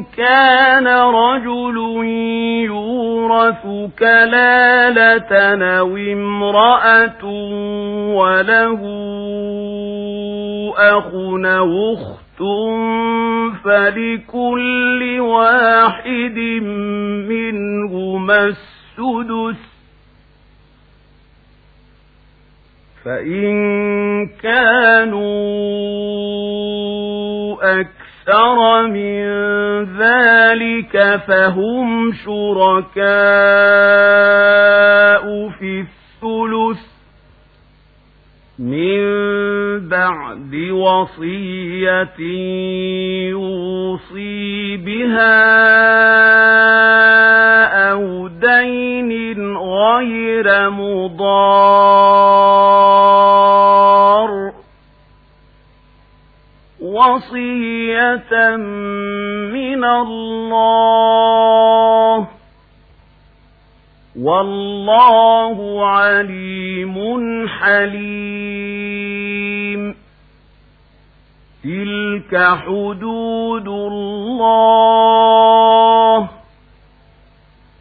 كان رجل يورث كلالة أو امرأة وله أخ أخت فلكل واحد منهما السدس. فإن كانوا أكثر من ذلك فهم شركاء في الثلث من بعد وصية يوصي بها أو دين غير مضار وصية من الله. والله عليم حليم. تلك حدود الله.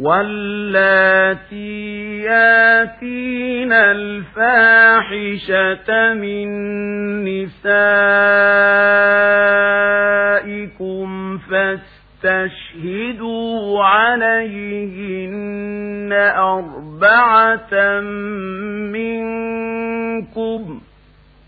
واللاتي ياتين الفاحشة من نسائكم فاستشهدوا عليهن أربعة